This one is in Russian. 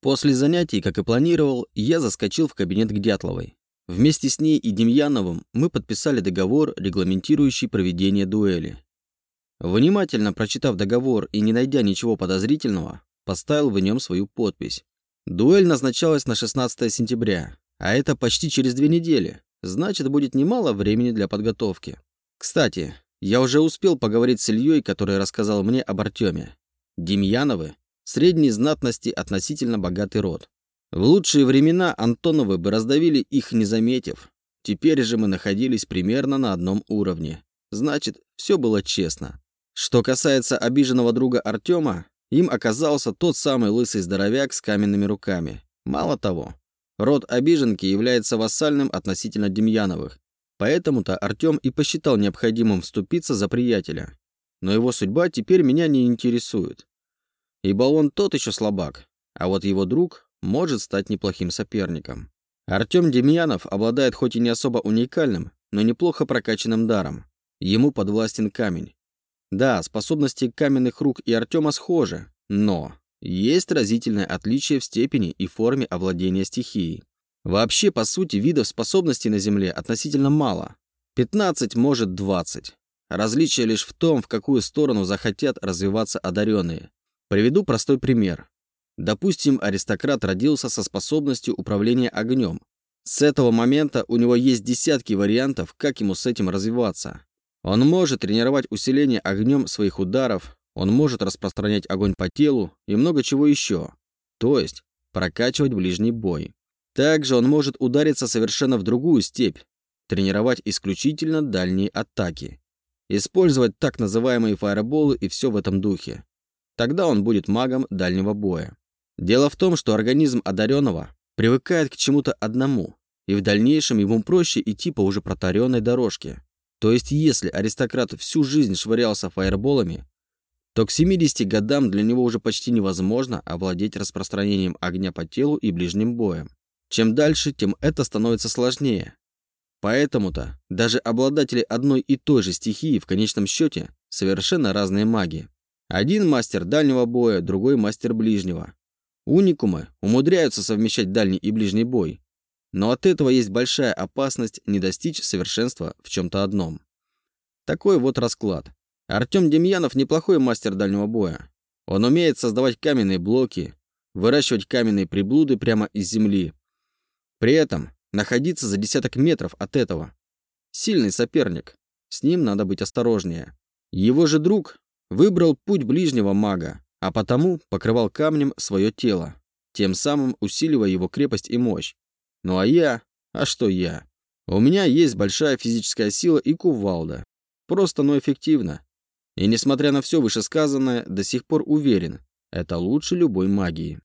После занятий, как и планировал, я заскочил в кабинет к Дятловой. Вместе с ней и Демьяновым мы подписали договор, регламентирующий проведение дуэли. Внимательно прочитав договор и не найдя ничего подозрительного, поставил в нем свою подпись. Дуэль назначалась на 16 сентября, а это почти через две недели, значит, будет немало времени для подготовки. Кстати, я уже успел поговорить с Ильей, который рассказал мне об Артеме. Демьяновы – средней знатности относительно богатый род. В лучшие времена Антоновы бы раздавили их, не заметив. Теперь же мы находились примерно на одном уровне. Значит, все было честно. Что касается обиженного друга Артема, им оказался тот самый лысый здоровяк с каменными руками. Мало того, род обиженки является вассальным относительно Демьяновых. Поэтому-то Артем и посчитал необходимым вступиться за приятеля. Но его судьба теперь меня не интересует. Ибо он тот еще слабак, а вот его друг может стать неплохим соперником. Артем Демьянов обладает хоть и не особо уникальным, но неплохо прокачанным даром. Ему подвластен камень. Да, способности каменных рук и Артема схожи, но есть разительное отличие в степени и форме овладения стихией. Вообще, по сути, видов способностей на Земле относительно мало. 15, может 20. Различие лишь в том, в какую сторону захотят развиваться одаренные. Приведу простой пример. Допустим, аристократ родился со способностью управления огнем. С этого момента у него есть десятки вариантов, как ему с этим развиваться. Он может тренировать усиление огнем своих ударов, он может распространять огонь по телу и много чего еще. То есть прокачивать ближний бой. Также он может удариться совершенно в другую степь, тренировать исключительно дальние атаки, использовать так называемые фаерболы и все в этом духе. Тогда он будет магом дальнего боя. Дело в том, что организм одаренного привыкает к чему-то одному, и в дальнейшем ему проще идти по уже протаренной дорожке. То есть, если аристократ всю жизнь швырялся фаерболами, то к 70 годам для него уже почти невозможно овладеть распространением огня по телу и ближним боем. Чем дальше, тем это становится сложнее. Поэтому-то даже обладатели одной и той же стихии в конечном счете совершенно разные маги. Один мастер дальнего боя, другой мастер ближнего. Уникумы умудряются совмещать дальний и ближний бой, но от этого есть большая опасность не достичь совершенства в чем-то одном. Такой вот расклад. Артем Демьянов неплохой мастер дальнего боя. Он умеет создавать каменные блоки, выращивать каменные приблуды прямо из земли. При этом находиться за десяток метров от этого. Сильный соперник. С ним надо быть осторожнее. Его же друг выбрал путь ближнего мага, а потому покрывал камнем свое тело, тем самым усиливая его крепость и мощь. Ну а я? А что я? У меня есть большая физическая сила и кувалда. Просто, но эффективно. И несмотря на все вышесказанное, до сих пор уверен, это лучше любой магии.